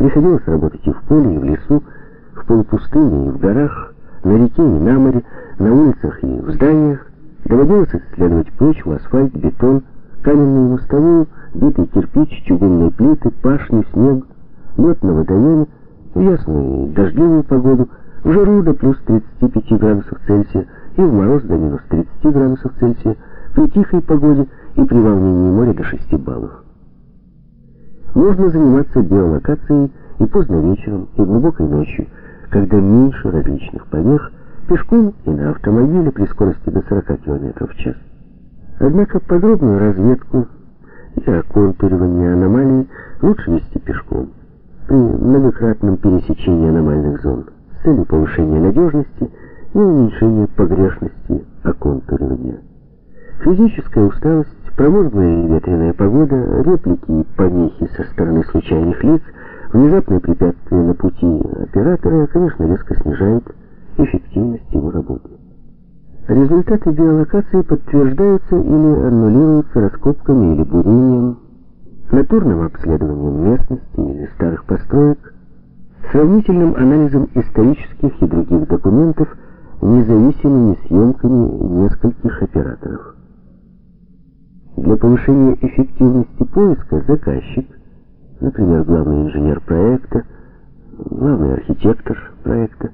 Приходилось работать и в поле, и в лесу, в полупустыне, и в горах, на реке и на море, на улицах и в зданиях. Доводилось исследовать почву, асфальт, бетон, каменную мостовую, битый кирпич, чугунные плиты, пашню, снег, лед на водоеме, ясную дождливую погоду, в жару до плюс 35 градусов Цельсия и в мороз до минус 30 градусов Цельсия, при тихой погоде и при волнении моря до 6 баллов. Можно заниматься биолокацией и поздно вечером, и глубокой ночью, когда меньше различных помех, пешком и на автомобиле при скорости до 40 км в час. Однако подробную разведку и оконтуривание аномалий лучше вести пешком при многократном пересечении аномальных зон с целью повышения надежности и уменьшения погрешности оконтуривания. Физическая усталость, промозглая и ветреная погода, реплики и помехи со стороны случайных лиц, внезапные препятствия на пути оператора, конечно, резко снижают эффективность его работы. Результаты биолокации подтверждаются или аннулируются раскопками или бурением, натурным обследованием местности или старых построек, сравнительным анализом исторических и других документов, независимыми съемками нескольких операторов. Для повышения эффективности поиска заказчик, например, главный инженер проекта, главный архитектор проекта,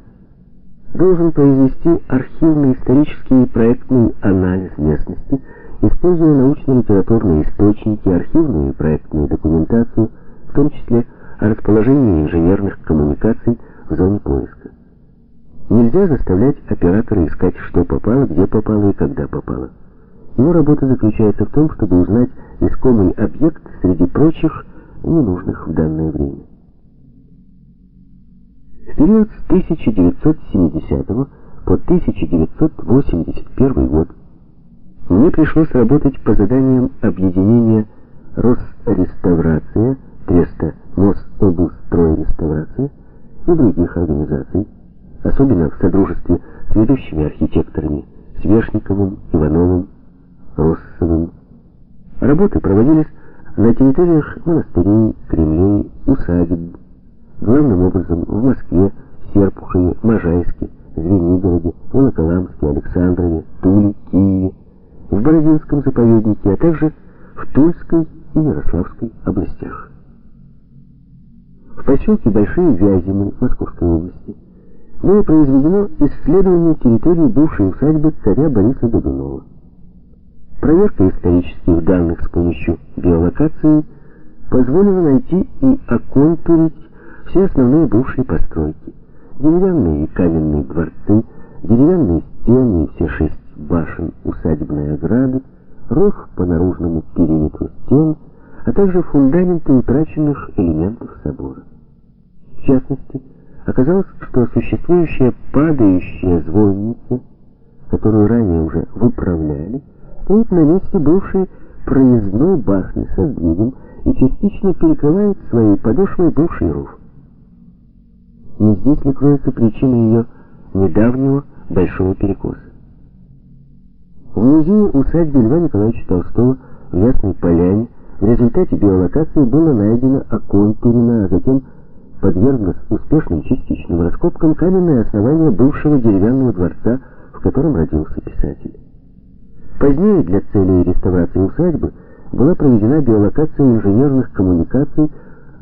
должен произвести архивный исторический и проектный анализ местности, используя научно-литературные источники, архивную и проектную документацию, в том числе о расположении инженерных коммуникаций в зоне поиска. Нельзя заставлять оператора искать, что попало, где попало и когда попало. Его работа заключается в том, чтобы узнать искомый объект среди прочих, ненужных в данное время. В период с 1970 по 1981 год мне пришлось работать по заданиям объединения Росреставрация, Треста Мособлстройреставрация и других организаций, особенно в содружестве с ведущими архитекторами Свешниковым, Ивановым, Россовым. Работы проводились на территориях монастырей, кремлей, усадеб, главным образом в Москве, Серпухове, Можайске, Звенигороде, Волоколамске, Александрове, Туле, Киеве, в Бородинском заповеднике, а также в Тульской и Ярославской областях. В поселке Большие Вязины Московской области было произведено исследование территории бывшей усадьбы царя Бориса Годунова. Проверка исторических данных с помощью биолокации позволила найти и оконтурить все основные бывшие постройки. Деревянные и каменные дворцы, деревянные стены и все шесть башен усадебной ограды, ров по наружному периметру стен, а также фундаменты утраченных элементов собора. В частности, оказалось, что существующая падающая звонница, которую ранее уже выправляли, стоит на месте бывшей проездной башни со сдвигом и частично перекрывает своей подошвой бывший ров. Не здесь ли кроется причина ее недавнего большого перекоса? В музее усадьбы Льва Николаевича Толстого в Ясной Поляне в результате биолокации было найдено оконтурено, а затем подверглось успешным частичным раскопкам каменное основание бывшего деревянного дворца, в котором родился писатель. Позднее для целей реставрации усадьбы была проведена биолокация инженерных коммуникаций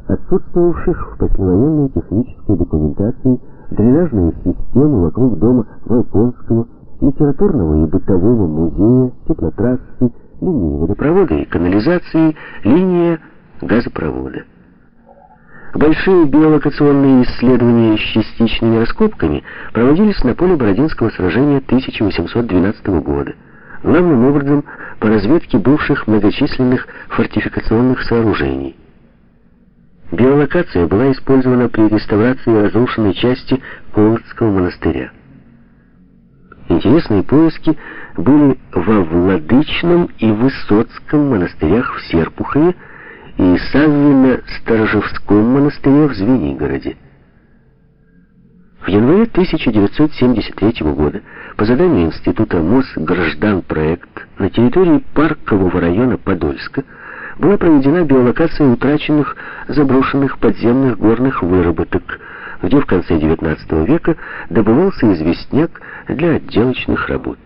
отсутствовавших в послевоенной технической документации дренажные системы вокруг дома Волконского, литературного и бытового музея, теплотрассы, линии водопровода и канализации, линия газопровода. Большие биолокационные исследования с частичными раскопками проводились на поле Бородинского сражения 1812 года, главным образом по разведке бывших многочисленных фортификационных сооружений. Биолокация была использована при реставрации разрушенной части Колодского монастыря. Интересные поиски были во Владычном и Высоцком монастырях в Серпухове и Саввино-Сторожевском монастыре в Звенигороде. В январе 1973 года по заданию Института Мосгражданпроект на территории Паркового района Подольска была проведена биолокация утраченных заброшенных подземных горных выработок, где в конце XIX века добывался известняк для отделочных работ.